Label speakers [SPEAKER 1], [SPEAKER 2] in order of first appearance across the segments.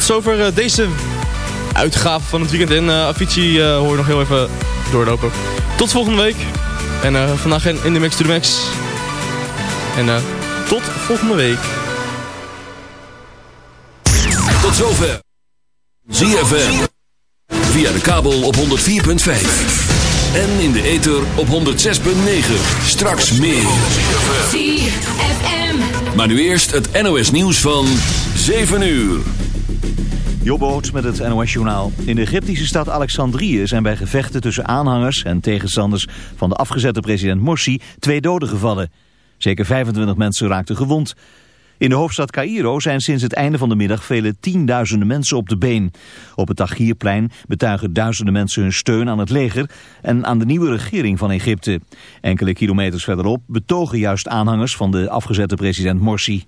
[SPEAKER 1] Tot zover deze uitgave van het weekend. En Avicii hoor je nog heel even doorlopen. Tot volgende week. En vandaag in de Max to the Max. En tot volgende week.
[SPEAKER 2] Tot zover. ZFM. Via de kabel op 104.5. En in de ether op 106.9. Straks meer. ZFM. Maar nu eerst het NOS nieuws van 7 uur.
[SPEAKER 3] Jobboot met het NOS-journaal. In de Egyptische stad Alexandrië zijn bij gevechten tussen aanhangers en tegenstanders van de afgezette president Morsi twee doden gevallen. Zeker 25 mensen raakten gewond. In de hoofdstad Cairo zijn sinds het einde van de middag vele tienduizenden mensen op de been. Op het Tahrirplein betuigen duizenden mensen hun steun aan het leger en aan de nieuwe regering van Egypte. Enkele kilometers verderop betogen juist aanhangers van de afgezette president Morsi.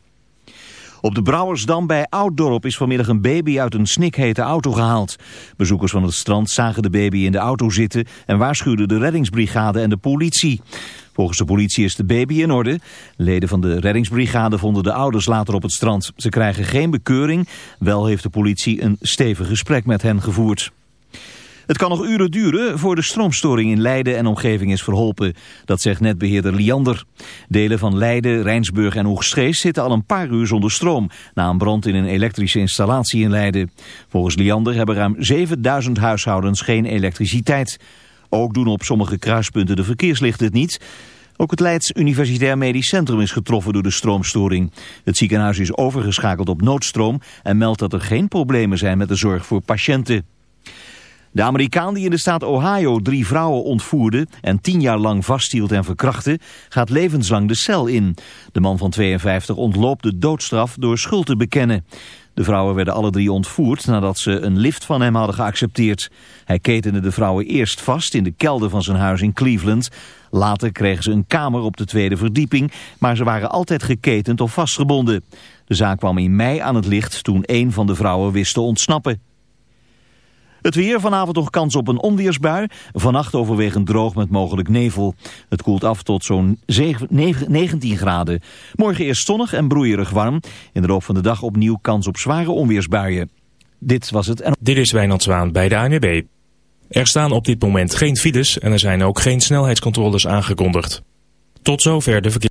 [SPEAKER 3] Op de Brouwersdam bij Ouddorp is vanmiddag een baby uit een snikhete auto gehaald. Bezoekers van het strand zagen de baby in de auto zitten en waarschuwden de reddingsbrigade en de politie. Volgens de politie is de baby in orde. Leden van de reddingsbrigade vonden de ouders later op het strand. Ze krijgen geen bekeuring. Wel heeft de politie een stevig gesprek met hen gevoerd. Het kan nog uren duren voor de stroomstoring in Leiden en omgeving is verholpen. Dat zegt netbeheerder Liander. Delen van Leiden, Rijnsburg en Oegstrees zitten al een paar uur zonder stroom... na een brand in een elektrische installatie in Leiden. Volgens Liander hebben ruim 7000 huishoudens geen elektriciteit. Ook doen op sommige kruispunten de verkeerslichten het niet. Ook het Leids Universitair Medisch Centrum is getroffen door de stroomstoring. Het ziekenhuis is overgeschakeld op noodstroom en meldt dat er geen problemen zijn met de zorg voor patiënten. De Amerikaan die in de staat Ohio drie vrouwen ontvoerde en tien jaar lang vasthield en verkrachtte, gaat levenslang de cel in. De man van 52 ontloopt de doodstraf door schuld te bekennen. De vrouwen werden alle drie ontvoerd nadat ze een lift van hem hadden geaccepteerd. Hij ketende de vrouwen eerst vast in de kelder van zijn huis in Cleveland. Later kregen ze een kamer op de tweede verdieping, maar ze waren altijd geketend of vastgebonden. De zaak kwam in mei aan het licht toen een van de vrouwen wist te ontsnappen. Het weer, vanavond nog kans op een onweersbui. Vannacht overwegend droog met mogelijk nevel. Het koelt af tot zo'n 19 graden. Morgen eerst zonnig en broeierig warm. In de loop van de dag opnieuw kans op zware onweersbuien. Dit was het.
[SPEAKER 4] Dit is Wijnand Zwaan bij de ANWB. Er staan op dit moment geen files en er zijn ook geen snelheidscontroles aangekondigd. Tot zover de verkeer.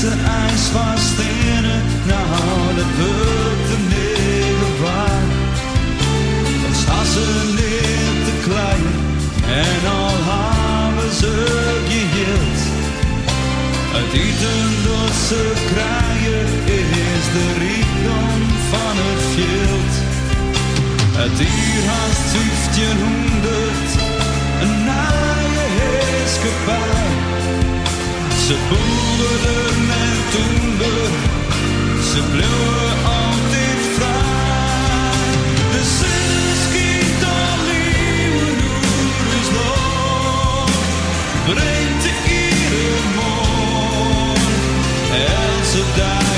[SPEAKER 5] ze ijsvast in het. Nou, dat wordt de negen. Dan staan ze neer te klein en al hebben ze geheeld. Het eten door ze kraaien is de rijkdom van het veld. Het dier haast 1500, een naaie heerskepaar. Ze boerden en toen door, ze bleven altijd vrij. De zuskind al nieuwe noer is brengt de iedere een en ze
[SPEAKER 2] daar.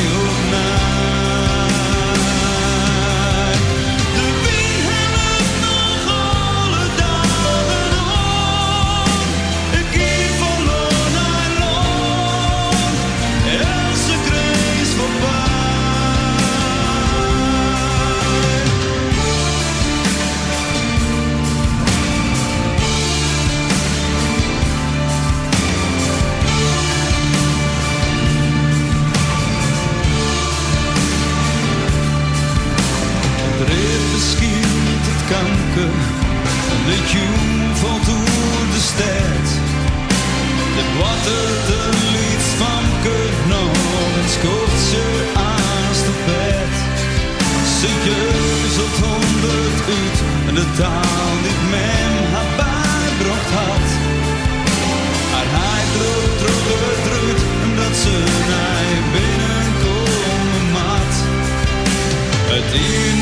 [SPEAKER 2] 你。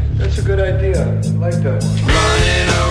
[SPEAKER 6] That's a good idea. I like that.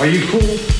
[SPEAKER 6] Are you cool?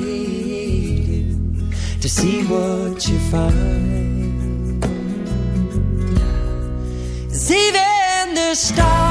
[SPEAKER 7] to see what you find. 'Cause even the stars,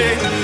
[SPEAKER 8] music